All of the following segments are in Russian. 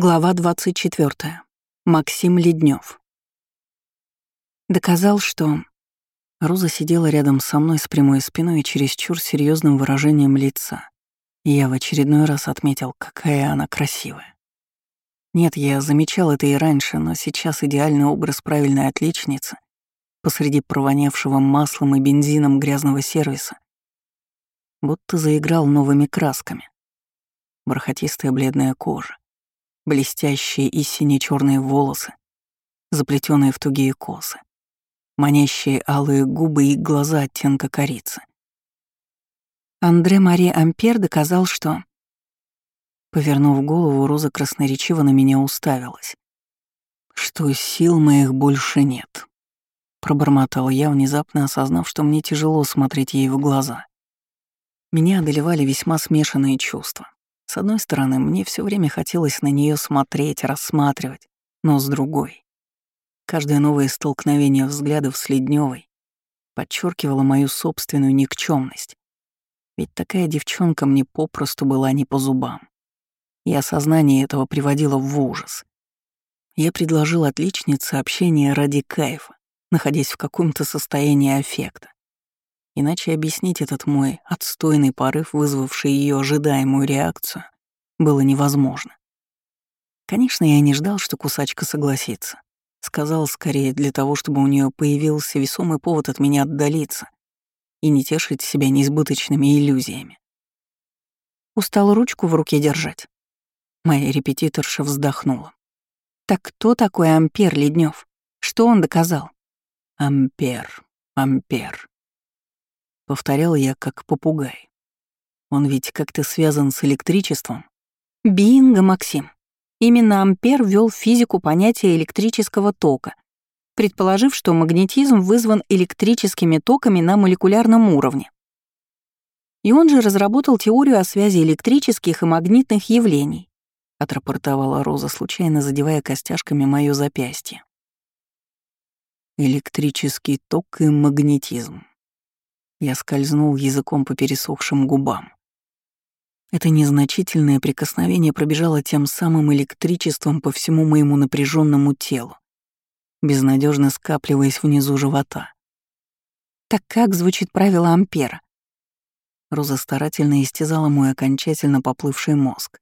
Глава 24. Максим Леднев. Доказал, что... Роза сидела рядом со мной с прямой спиной и чересчур серьезным выражением лица. И я в очередной раз отметил, какая она красивая. Нет, я замечал это и раньше, но сейчас идеальный образ правильной отличницы посреди провонявшего маслом и бензином грязного сервиса будто заиграл новыми красками. Бархатистая бледная кожа, блестящие и сине-черные волосы, заплетенные в тугие косы, манящие алые губы и глаза оттенка корицы. Андре Мари Ампер доказал, что... Повернув голову, Роза красноречиво на меня уставилась. «Что сил моих больше нет», — пробормотал я, внезапно осознав, что мне тяжело смотреть ей в глаза. Меня одолевали весьма смешанные чувства. С одной стороны, мне все время хотелось на нее смотреть, рассматривать, но с другой. Каждое новое столкновение взглядов с Ледневой подчеркивало мою собственную никчемность. Ведь такая девчонка мне попросту была не по зубам. И осознание этого приводило в ужас. Я предложил отличнице общение ради кайфа, находясь в каком-то состоянии аффекта. Иначе объяснить этот мой отстойный порыв, вызвавший ее ожидаемую реакцию, было невозможно. Конечно, я не ждал, что кусачка согласится. Сказал скорее для того, чтобы у нее появился весомый повод от меня отдалиться и не тешить себя неизбыточными иллюзиями. Устал ручку в руке держать. Моя репетиторша вздохнула. «Так кто такой Ампер Леднев? Что он доказал?» «Ампер, Ампер», Повторял я как попугай. Он ведь как-то связан с электричеством. Бинго, Максим. Именно Ампер ввел в физику понятие электрического тока, предположив, что магнетизм вызван электрическими токами на молекулярном уровне. И он же разработал теорию о связи электрических и магнитных явлений, отрапортовала Роза, случайно задевая костяшками моё запястье. Электрический ток и магнетизм. Я скользнул языком по пересохшим губам. Это незначительное прикосновение пробежало тем самым электричеством по всему моему напряженному телу, безнадежно скапливаясь внизу живота. Так как звучит правило Ампера? Роза старательно истязала мой окончательно поплывший мозг,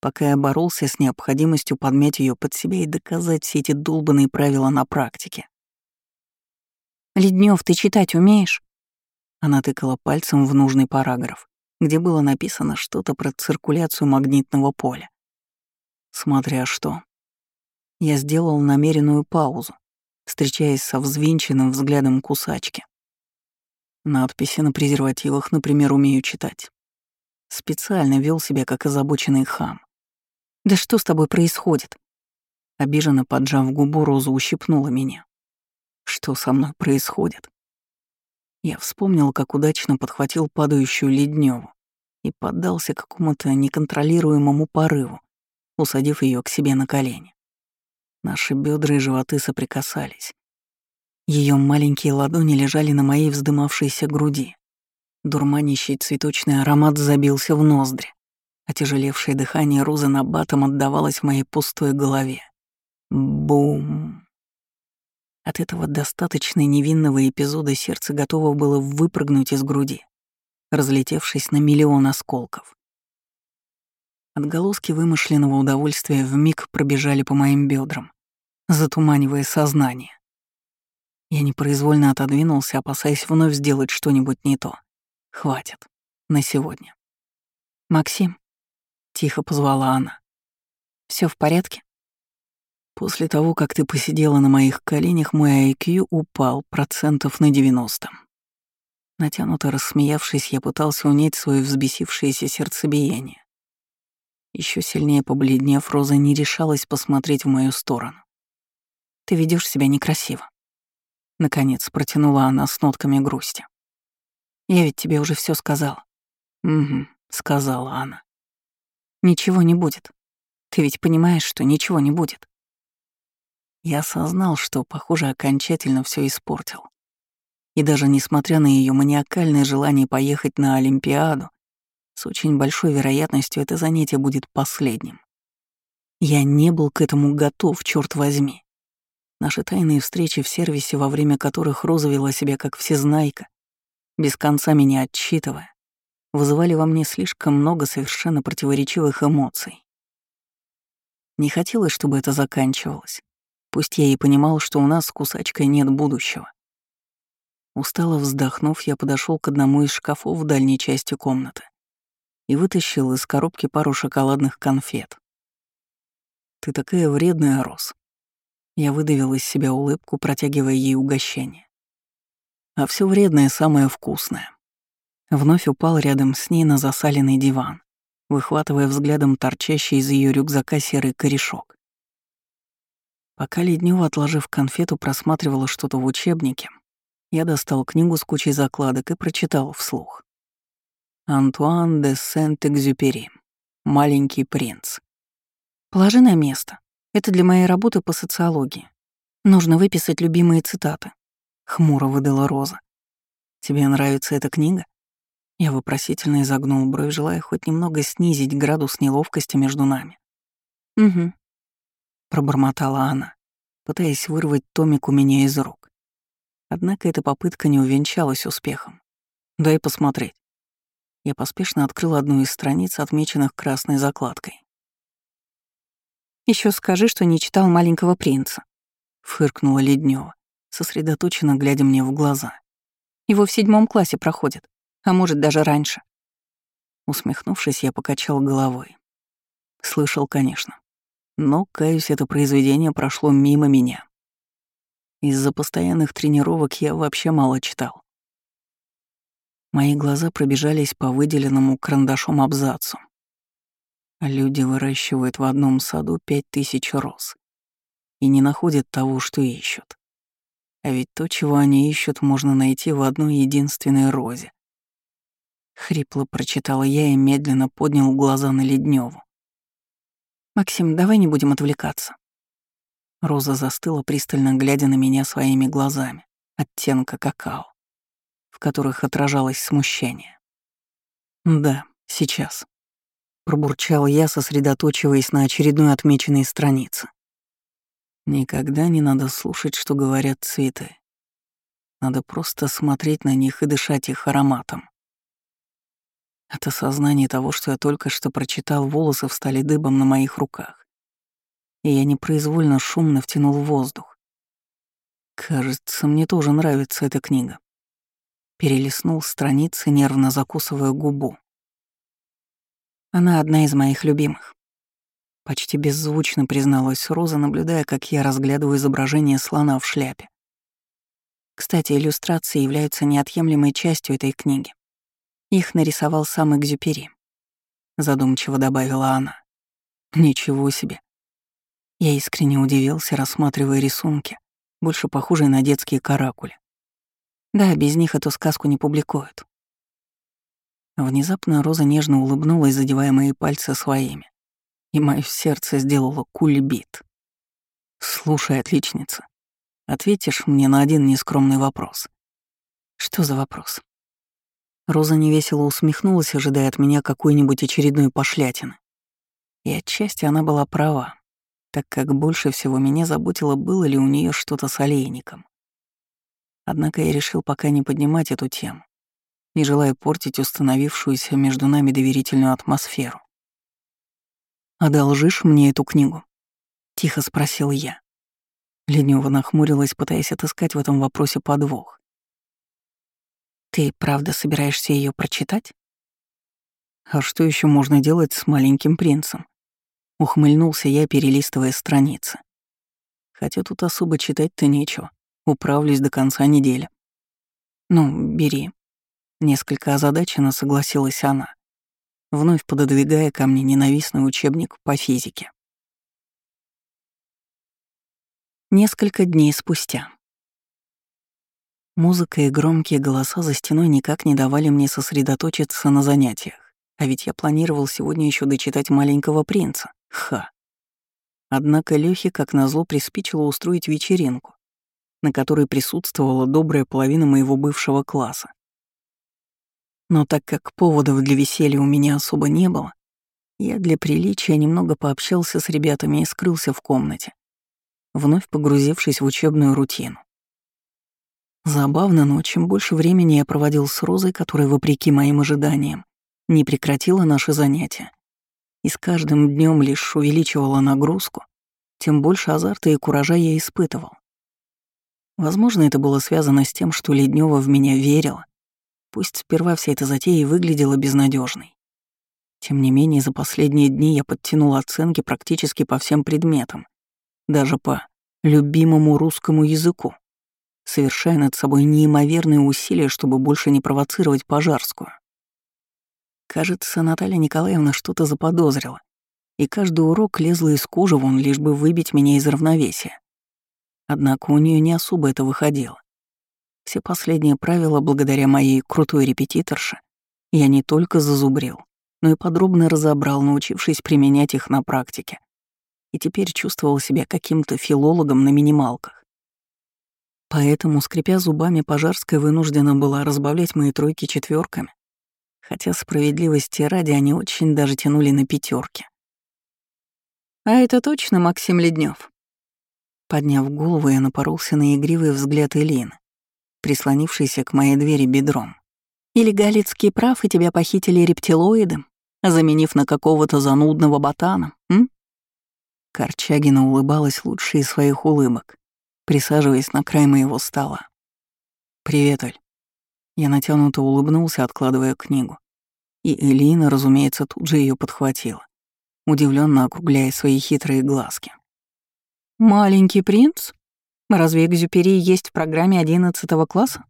пока я боролся с необходимостью подмять ее под себя и доказать все эти долбанные правила на практике. «Леднев, ты читать умеешь?» Она тыкала пальцем в нужный параграф, где было написано что-то про циркуляцию магнитного поля. Смотря что. Я сделал намеренную паузу, встречаясь со взвинченным взглядом кусачки. Надписи на презервативах, например, умею читать. Специально вел себя как озабоченный хам. «Да что с тобой происходит?» Обиженно поджав губу, Роза ущипнула меня. «Что со мной происходит?» Я вспомнил, как удачно подхватил падающую Ледневу и поддался какому-то неконтролируемому порыву, усадив ее к себе на колени. Наши бедра и животы соприкасались. Ее маленькие ладони лежали на моей вздымавшейся груди. Дурманящий цветочный аромат забился в ноздри. Отяжелевшее дыхание Розы на батом отдавалось в моей пустой голове. Бум. От этого достаточно невинного эпизода сердце готово было выпрыгнуть из груди, разлетевшись на миллион осколков. Отголоски вымышленного удовольствия вмиг пробежали по моим бедрам, затуманивая сознание. Я непроизвольно отодвинулся, опасаясь вновь сделать что-нибудь не то. Хватит. На сегодня. «Максим», — тихо позвала она. Все в порядке?» После того, как ты посидела на моих коленях, мой IQ упал процентов на 90. Натянуто рассмеявшись, я пытался унять свое взбесившееся сердцебиение. Еще сильнее побледнев, Роза не решалась посмотреть в мою сторону. «Ты ведешь себя некрасиво», — наконец протянула она с нотками грусти. «Я ведь тебе уже все сказала». «Угу», — сказала она. «Ничего не будет. Ты ведь понимаешь, что ничего не будет». Я осознал, что, похоже, окончательно все испортил. И даже несмотря на ее маниакальное желание поехать на Олимпиаду, с очень большой вероятностью это занятие будет последним. Я не был к этому готов, черт возьми. Наши тайные встречи в сервисе, во время которых Роза вела себя как всезнайка, без конца меня отчитывая, вызывали во мне слишком много совершенно противоречивых эмоций. Не хотелось, чтобы это заканчивалось. Пусть я и понимал, что у нас с кусачкой нет будущего. Устало вздохнув, я подошел к одному из шкафов в дальней части комнаты и вытащил из коробки пару шоколадных конфет. «Ты такая вредная, Рос». Я выдавил из себя улыбку, протягивая ей угощение. А все вредное самое вкусное. Вновь упал рядом с ней на засаленный диван, выхватывая взглядом торчащий из ее рюкзака серый корешок. Пока Леднева, отложив конфету, просматривала что-то в учебнике, я достал книгу с кучей закладок и прочитал вслух. Антуан де Сент-Экзюпери. «Маленький принц». «Положи на место. Это для моей работы по социологии. Нужно выписать любимые цитаты», — хмуро выдала Роза. «Тебе нравится эта книга?» Я вопросительно изогнул бровь, желая хоть немного снизить градус неловкости между нами. «Угу», — пробормотала она, пытаясь вырвать томик у меня из рук. Однако эта попытка не увенчалась успехом. «Дай посмотреть». Я поспешно открыл одну из страниц, отмеченных красной закладкой. Еще скажи, что не читал «Маленького принца», — фыркнула Леднева, сосредоточенно глядя мне в глаза. «Его в седьмом классе проходит, а может, даже раньше». Усмехнувшись, я покачал головой. Слышал, конечно. Но, каюсь, это произведение прошло мимо меня. Из-за постоянных тренировок я вообще мало читал. Мои глаза пробежались по выделенному карандашом абзацу. Люди выращивают в одном саду пять тысяч роз и не находят того, что ищут. А ведь то, чего они ищут, можно найти в одной единственной розе. Хрипло прочитала я и медленно поднял глаза на Ледневу. «Максим, давай не будем отвлекаться». Роза застыла, пристально глядя на меня своими глазами, оттенка какао в которых отражалось смущение. «Да, сейчас», — пробурчал я, сосредоточиваясь на очередной отмеченной странице. «Никогда не надо слушать, что говорят цветы. Надо просто смотреть на них и дышать их ароматом». От осознания того, что я только что прочитал, волосы встали дыбом на моих руках, и я непроизвольно шумно втянул воздух. Кажется, мне тоже нравится эта книга перелистнул страницы, нервно закусывая губу. Она одна из моих любимых. Почти беззвучно призналась Роза, наблюдая, как я разглядываю изображение слона в шляпе. Кстати, иллюстрации являются неотъемлемой частью этой книги. Их нарисовал сам Экзюпери. Задумчиво добавила она. Ничего себе. Я искренне удивился, рассматривая рисунки, больше похожие на детские каракули. Да, без них эту сказку не публикуют. Внезапно Роза нежно улыбнулась, задевая мои пальцы своими, и мое сердце сделало кульбит. «Слушай, отличница, ответишь мне на один нескромный вопрос». «Что за вопрос?» Роза невесело усмехнулась, ожидая от меня какой-нибудь очередной пошлятины. И отчасти она была права, так как больше всего меня заботило, было ли у нее что-то с олейником. Однако я решил пока не поднимать эту тему, не желая портить установившуюся между нами доверительную атмосферу. «Одолжишь мне эту книгу?» — тихо спросил я. Ленёва нахмурилась, пытаясь отыскать в этом вопросе подвох. «Ты правда собираешься ее прочитать?» «А что еще можно делать с маленьким принцем?» Ухмыльнулся я, перелистывая страницы. Хотя тут особо читать-то нечего. Управлюсь до конца недели. Ну, бери. Несколько озадаченно согласилась она, вновь пододвигая ко мне ненавистный учебник по физике. Несколько дней спустя. Музыка и громкие голоса за стеной никак не давали мне сосредоточиться на занятиях, а ведь я планировал сегодня еще дочитать «Маленького принца». Ха. Однако Лёхе, как назло, приспичило устроить вечеринку, на которой присутствовала добрая половина моего бывшего класса. Но так как поводов для веселья у меня особо не было, Я для приличия немного пообщался с ребятами и скрылся в комнате, вновь погрузившись в учебную рутину. Забавно, но чем больше времени я проводил с Розой, которая, вопреки моим ожиданиям, не прекратила наши занятия, и с каждым днем лишь увеличивала нагрузку, тем больше азарта и куража я испытывал. Возможно, это было связано с тем, что Леднева в меня верила, пусть сперва вся эта затея и выглядела безнадежной. Тем не менее, за последние дни я подтянул оценки практически по всем предметам, даже по любимому русскому языку совершая над собой неимоверные усилия, чтобы больше не провоцировать Пожарскую. Кажется, Наталья Николаевна что-то заподозрила, и каждый урок лезла из кожи вон, лишь бы выбить меня из равновесия. Однако у нее не особо это выходило. Все последние правила, благодаря моей крутой репетиторше, я не только зазубрил, но и подробно разобрал, научившись применять их на практике. И теперь чувствовал себя каким-то филологом на минималках. Поэтому, скрипя зубами, Пожарская вынуждена была разбавлять мои тройки четверками, хотя справедливости ради они очень даже тянули на пятерки. «А это точно Максим Леднев? Подняв голову, я напоролся на игривый взгляд Элины, прислонившейся к моей двери бедром. «Или Галицкий прав, и тебя похитили рептилоидом, заменив на какого-то занудного ботана, м?» Корчагина улыбалась лучше из своих улыбок, присаживаясь на край моего стола. «Привет, Аль». Я натянуто улыбнулся, откладывая книгу. И Элина, разумеется, тут же ее подхватила, удивленно округляя свои хитрые глазки. «Маленький принц? Разве Экзюпери есть в программе одиннадцатого класса?»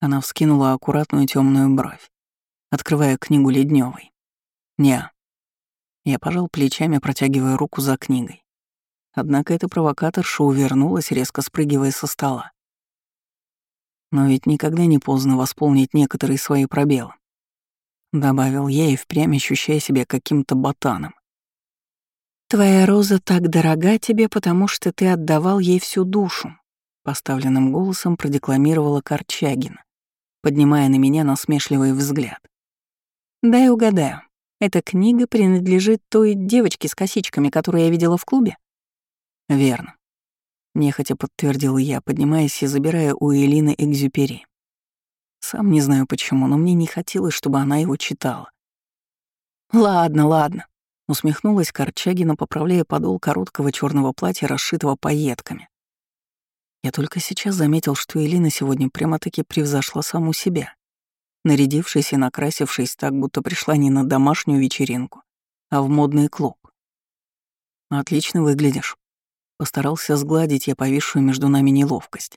Она вскинула аккуратную темную бровь, открывая книгу Ледневой. «Не». Я пожал плечами, протягивая руку за книгой. Однако эта провокаторша увернулась, резко спрыгивая со стола. Но ведь никогда не поздно восполнить некоторые свои пробелы. Добавил я и впрямь ощущая себя каким-то ботаном. «Твоя роза так дорога тебе, потому что ты отдавал ей всю душу», поставленным голосом продекламировала Корчагина, поднимая на меня насмешливый взгляд. «Дай угадаю, эта книга принадлежит той девочке с косичками, которую я видела в клубе?» «Верно», — нехотя подтвердил я, поднимаясь и забирая у Элины Экзюпери. Сам не знаю почему, но мне не хотелось, чтобы она его читала. «Ладно, ладно», — усмехнулась Корчагина, поправляя подол короткого черного платья, расшитого пайетками. Я только сейчас заметил, что Элина сегодня прямо-таки превзошла саму себя, нарядившись и накрасившись так, будто пришла не на домашнюю вечеринку, а в модный клуб. «Отлично выглядишь», Постарался сгладить я повисшую между нами неловкость.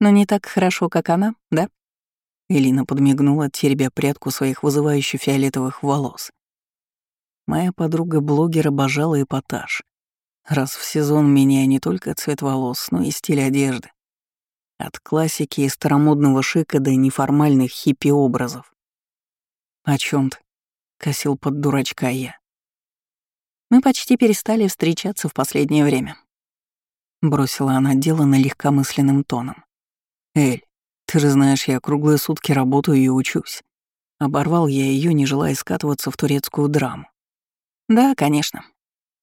«Но не так хорошо, как она, да?» Элина подмигнула, теребя прядку своих вызывающих фиолетовых волос. Моя подруга-блогер обожала эпатаж. Раз в сезон меняя не только цвет волос, но и стиль одежды. От классики и старомодного шика до неформальных хиппи-образов. «О чем ты?» — косил под дурачка я. Мы почти перестали встречаться в последнее время. Бросила она дело на легкомысленным тоном. «Эль, ты же знаешь, я круглые сутки работаю и учусь». Оборвал я ее, не желая скатываться в турецкую драму. «Да, конечно.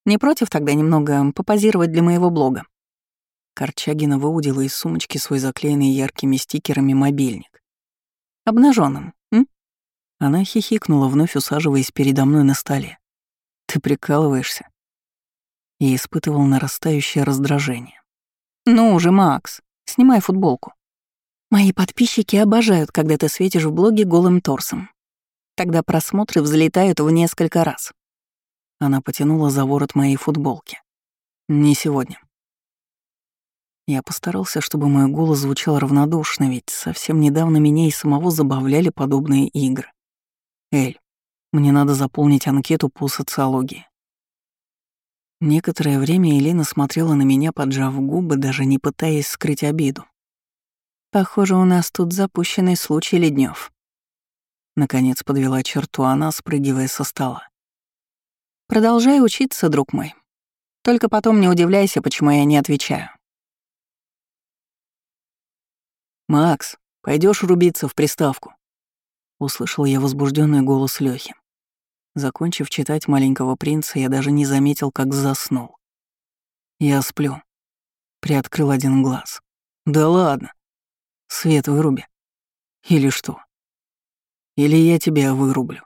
Не против тогда немного попозировать для моего блога?» Корчагина выудила из сумочки свой заклеенный яркими стикерами мобильник. Обнаженным, м?» Она хихикнула, вновь усаживаясь передо мной на столе. Ты прикалываешься? Я испытывал нарастающее раздражение. Ну уже, Макс, снимай футболку. Мои подписчики обожают, когда ты светишь в блоге голым торсом. Тогда просмотры взлетают в несколько раз. Она потянула за ворот моей футболки. Не сегодня. Я постарался, чтобы мой голос звучал равнодушно, ведь совсем недавно меня и самого забавляли подобные игры. Эль, мне надо заполнить анкету по социологии. Некоторое время Елена смотрела на меня, поджав губы, даже не пытаясь скрыть обиду. «Похоже, у нас тут запущенный случай Леднев. Наконец подвела черту она, спрыгивая со стола. «Продолжай учиться, друг мой. Только потом не удивляйся, почему я не отвечаю». «Макс, пойдешь рубиться в приставку?» Услышал я возбужденный голос Лёхи. Закончив читать «Маленького принца», я даже не заметил, как заснул. Я сплю. Приоткрыл один глаз. Да ладно. Свет выруби. Или что? Или я тебя вырублю.